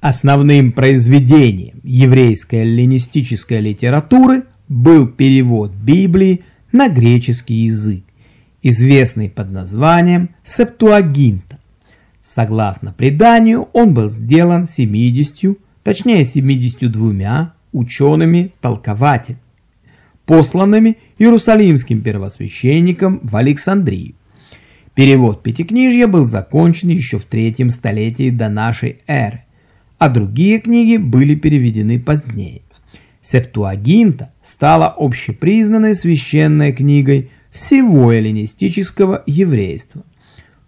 Основным произведением еврейской эллинистической литературы был перевод Библии на греческий язык, известный под названием Септуагинта. Согласно преданию, он был сделан 70, точнее 72 учеными-толкователями, посланными Иерусалимским первосвященником в Александрию. Перевод Пятикнижья был закончен еще в третьем столетии до нашей эры, а другие книги были переведены позднее. Септуагинта стала общепризнанной священной книгой всего эллинистического еврейства.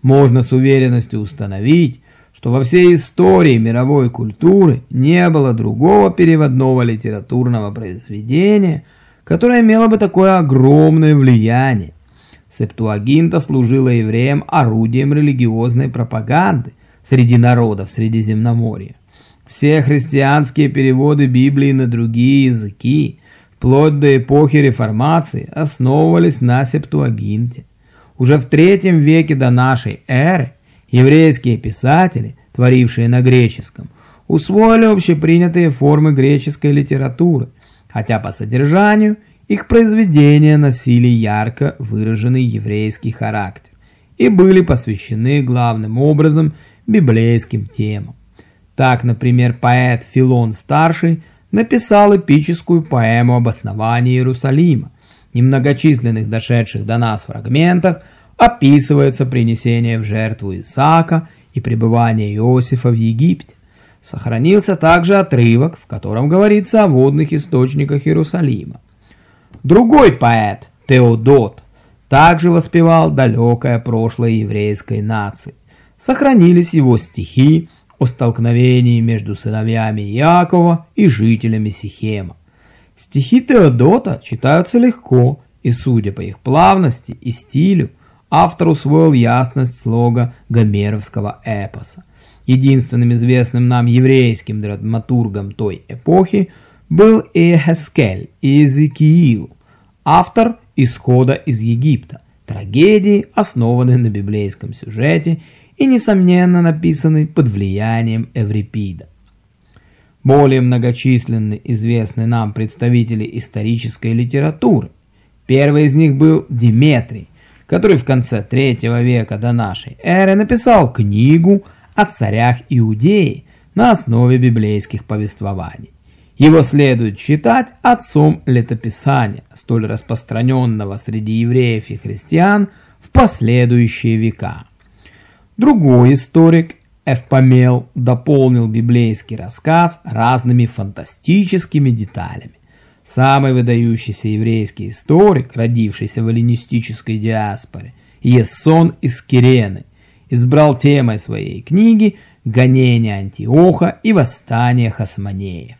Можно с уверенностью установить, что во всей истории мировой культуры не было другого переводного литературного произведения, которое имело бы такое огромное влияние. Септуагинта служила евреям орудием религиозной пропаганды среди народов Средиземноморья. Все христианские переводы Библии на другие языки, вплоть до эпохи Реформации, основывались на Септуагинте. Уже в третьем веке до нашей эры еврейские писатели, творившие на греческом, усвоили общепринятые формы греческой литературы, хотя по содержанию их произведения носили ярко выраженный еврейский характер и были посвящены главным образом библейским темам. Так, например, поэт Филон-старший написал эпическую поэму об основании Иерусалима. В немногочисленных дошедших до нас фрагментах описывается принесение в жертву Исаака и пребывание Иосифа в Египте. Сохранился также отрывок, в котором говорится о водных источниках Иерусалима. Другой поэт, Теодот, также воспевал далекое прошлое еврейской нации. Сохранились его стихи, о столкновении между сыновьями Якова и жителями Сихема. Стихи Теодота читаются легко, и судя по их плавности и стилю, автор усвоил ясность слога гомеровского эпоса. Единственным известным нам еврейским драматургом той эпохи был Эхескель из Икиил, автор «Исхода из Египта», трагедии, основанной на библейском сюжете и, несомненно, написанный под влиянием Эврипида. Более многочисленны известны нам представители исторической литературы. Первый из них был Диметрий, который в конце третьего века до нашей эры написал книгу о царях Иудеи на основе библейских повествований. Его следует считать отцом летописания, столь распространенного среди евреев и христиан в последующие века. Другой историк, Эвпомел, дополнил библейский рассказ разными фантастическими деталями. Самый выдающийся еврейский историк, родившийся в эллинистической диаспоре, Ессон из Кирены, избрал темой своей книги «Гонение Антиоха и восстание Хасманеев».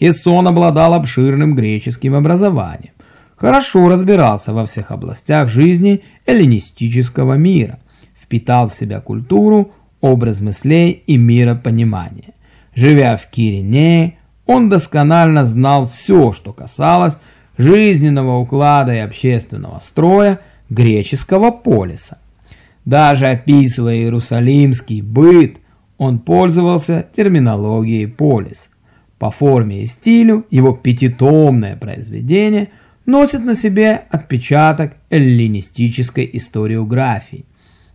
Ессон обладал обширным греческим образованием, хорошо разбирался во всех областях жизни эллинистического мира – впитал в себя культуру, образ мыслей и миропонимания. Живя в Кирине, он досконально знал все, что касалось жизненного уклада и общественного строя греческого полиса. Даже описывая иерусалимский быт, он пользовался терминологией полис. По форме и стилю его пятитомное произведение носит на себе отпечаток эллинистической историографии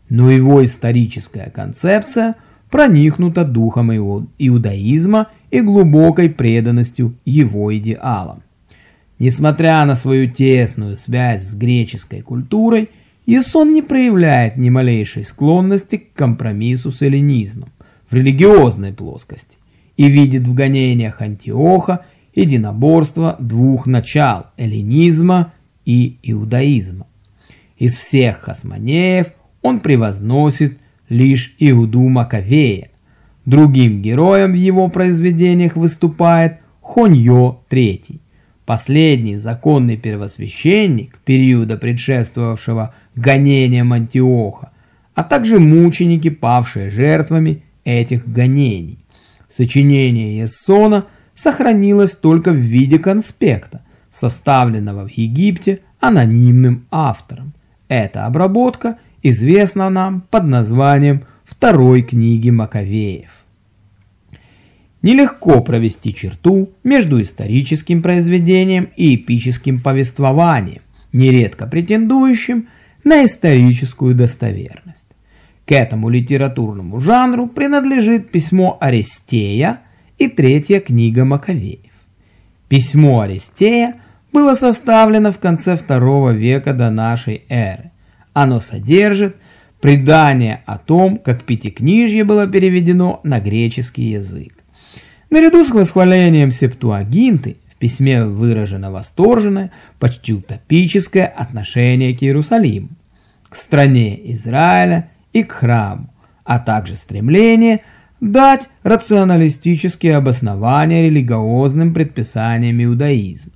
но его историческая концепция проникнута духом иудаизма и глубокой преданностью его идеалам. Несмотря на свою тесную связь с греческой культурой, Ясон не проявляет ни малейшей склонности к компромиссу с эллинизмом в религиозной плоскости и видит в гонениях Антиоха единоборство двух начал – эллинизма и иудаизма. Из всех хасмонеев он превозносит лишь Иуду Маковея. Другим героем в его произведениях выступает Хоньо III, последний законный первосвященник периода предшествовавшего гонениям Антиоха, а также мученики, павшие жертвами этих гонений. Сочинение Ессона сохранилось только в виде конспекта, составленного в Египте анонимным автором. Эта обработка известна нам под названием второй книги Маковеев. Нелегко провести черту между историческим произведением и эпическим повествованием, нередко претендующим на историческую достоверность. К этому литературному жанру принадлежит письмо Арестея и третья книга Маковеев. Письмо Арестея было составлено в конце II века до нашей эры. Оно содержит предание о том, как Пятикнижье было переведено на греческий язык. Наряду с восхвалением Септуагинты в письме выражено восторженное, почти утопическое отношение к Иерусалиму, к стране Израиля и к храму, а также стремление дать рационалистические обоснования религиозным предписаниям иудаизма.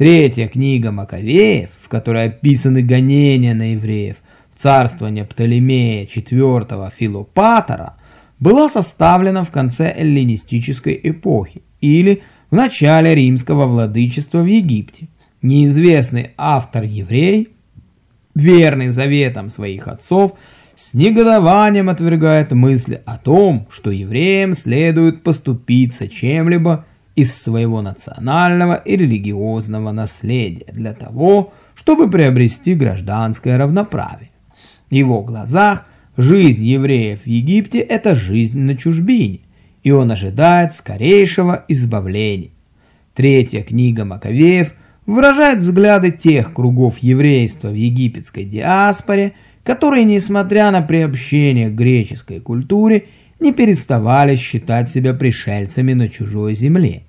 Третья книга Маковеев, в которой описаны гонения на евреев царствование Птолемея IV Филопатора, была составлена в конце эллинистической эпохи или в начале римского владычества в Египте. Неизвестный автор-еврей, верный заветам своих отцов, с негодованием отвергает мысли о том, что евреям следует поступиться чем-либо из своего национального и религиозного наследия для того, чтобы приобрести гражданское равноправие. В его глазах Жизнь евреев в Египте – это жизнь на чужбине, и он ожидает скорейшего избавления. Третья книга Маковеев выражает взгляды тех кругов еврейства в египетской диаспоре, которые, несмотря на приобщение к греческой культуре, не переставали считать себя пришельцами на чужой земле.